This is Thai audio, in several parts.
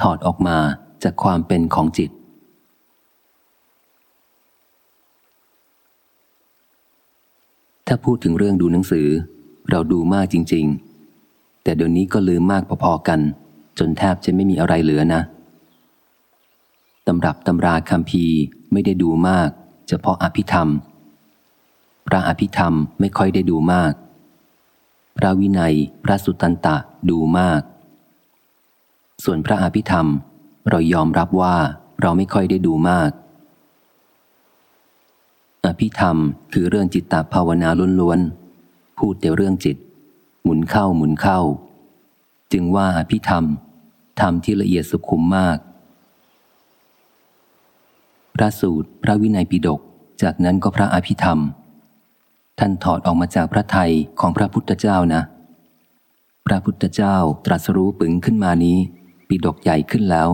ถอดออกมาจากความเป็นของจิต ถ้าพูดถึงเรื่องดูหนังสือ เราดูมากจริง ๆ แต่เดี๋ยวนี้ก็ลืมมากพอๆกัน จนแทบจะไม่มีอะไรเหลือนะตำรับตำราคำพีไม่ได้ดูมาก เฉพาะอภิธรรม พระอภิธรรมไม่ค่อยได้ดูมาก พระวินัย พระสุตตันตะดูมาก ส่วนพระอภิธรรม เรายอมรับว่าเราไม่ค่อยได้ดูมาก อภิธรรมคือเรื่องจิตตภาวนาล้วนๆ พูดแต่เรื่องจิต หมุนเข้าหมุนเข้า จึงว่าอภิธรรมธรรมที่ละเอียดสุขุมมาก พระสูตร พระวินัยปิฎกจากนั้นก็พระอภิธรรม ท่านถอดออกมาจากพระไทยของพระพุทธเจ้านะ พระพุทธเจ้าตรัสรู้ปึงขึ้นมานี้ ปิฎกใหญ่ขึ้นแล้ว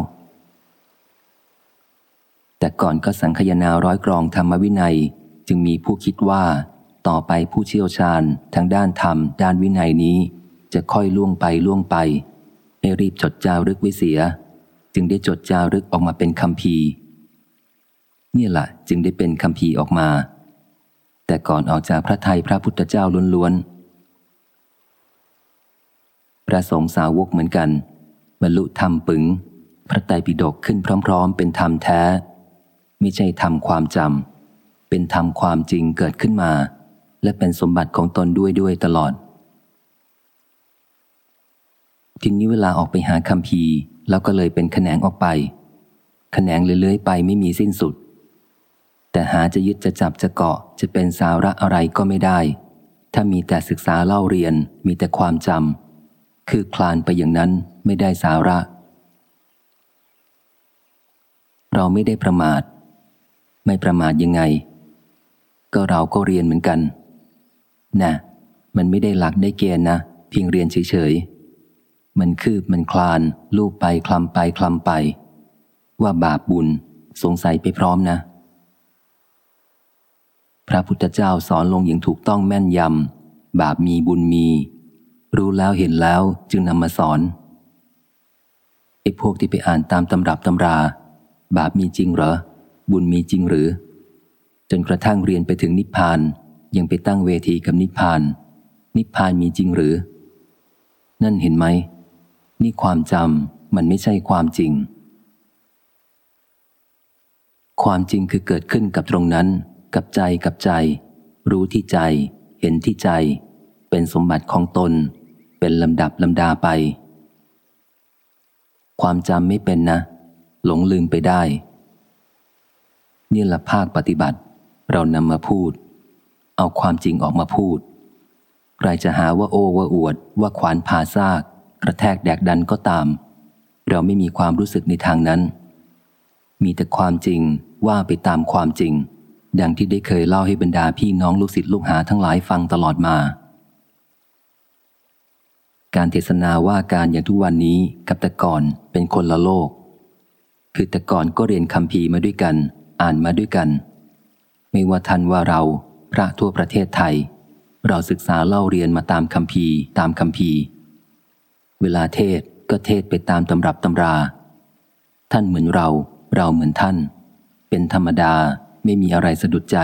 แต่ก่อนก็สังคยนาร้อยกรองธรรมวินัย จึงมีผู้คิดว่าต่อไปผู้เชี่ยวชาญทางด้านธรรม ด้านวินัยนี้ จะค่อยล่วงไปล่วงไป ให้รีบจดจารึกไว้เสีย จึงได้จดจารึกออกมาเป็นคำพีนี่แหละจึงได้เป็นคำพีออกมา แต่ก่อนออกจากพระไทยพระพุทธเจ้าล้วนๆพระสงฆ์สาวกเหมือนกัน บรรลุธรรมปึง พระไตรปิฎกขึ้นพร้อม ๆ เป็นธรรมแท้ ไม่ใช่ธรรมความจำเป็นธรรมความจริงเกิดขึ้นมา และเป็นสมบัติของตนด้วยด้วยตลอด ทีนี้เวลาออกไปหาคำพีแล้วก็เลยเป็นแขนงออกไป แขนงเลื่อยๆไปไม่มีสิ้นสุด แต่หาจะยึดจะจับจะเกาะจะเป็นสาระอะไรก็ไม่ได้ ถ้ามีแต่ศึกษาเล่าเรียนมีแต่ความจำ คือคลานไปอย่างนั้นไม่ได้สาระ เราไม่ได้ประมาท ไม่ประมาทยังไง ก็เราก็เรียนเหมือนกันนะมันไม่ได้หลักได้เกณฑ์นะ เพียงเรียนเฉยๆ มันคืบมันคลาน ลูบไปคลำไปคลำไป ว่าบาปบุญสงสัยไปพร้อมนะ พระพุทธเจ้าสอนลงอย่างถูกต้องแม่นยำบาปมีบุญมี รู้แล้วเห็นแล้วจึงนำมาสอนไอ้พวกที่ไปอ่านตามตำรับตำรา บาปมีจริงเหรอ บุญมีจริงหรือ จนกระทั่งเรียนไปถึงนิพพานยังไปตั้งเวทีกับนิพพาน นิพพานมีจริงหรือ นั่นเห็นไหม นี่ความจำมันไม่ใช่ความจริง ความจริงคือเกิดขึ้นกับตรงนั้น กับใจกับใจ รู้ที่ใจ เห็นที่ใจ เป็นสมบัติของตน เป็นลำดับลำดาไป ความจำไม่เป็นนะ หลงลืมไปได้ นี่ละภาคปฏิบัติ เรานำมาพูด เอาความจริงออกมาพูด ใครจะหาว่าโอ้ว่าอวด ว่าขวานผ่าซาก กระแทกแดกดันก็ตาม เราไม่มีความรู้สึกในทางนั้น มีแต่ความจริงว่าไปตามความจริง ดังที่ได้เคยเล่าให้บรรดาพี่น้องลูกศิษย์ลูกหาทั้งหลายฟังตลอดมา การเทศนาว่าการอย่างทุกวันนี้กับแต่ก่อนเป็นคนละโลก คือแต่ก่อนก็เรียนคำพีมาด้วยกัน อ่านมาด้วยกัน ไม่ว่าท่านว่าเราพระทั่วประเทศไทย เราศึกษาเล่าเรียนมาตามคำพีตามคำพีเวลาเทศก็เทศไปตามตำรับตำรา ท่านเหมือนเรา เราเหมือนท่าน เป็นธรรมดาไม่มีอะไรสะดุดใจ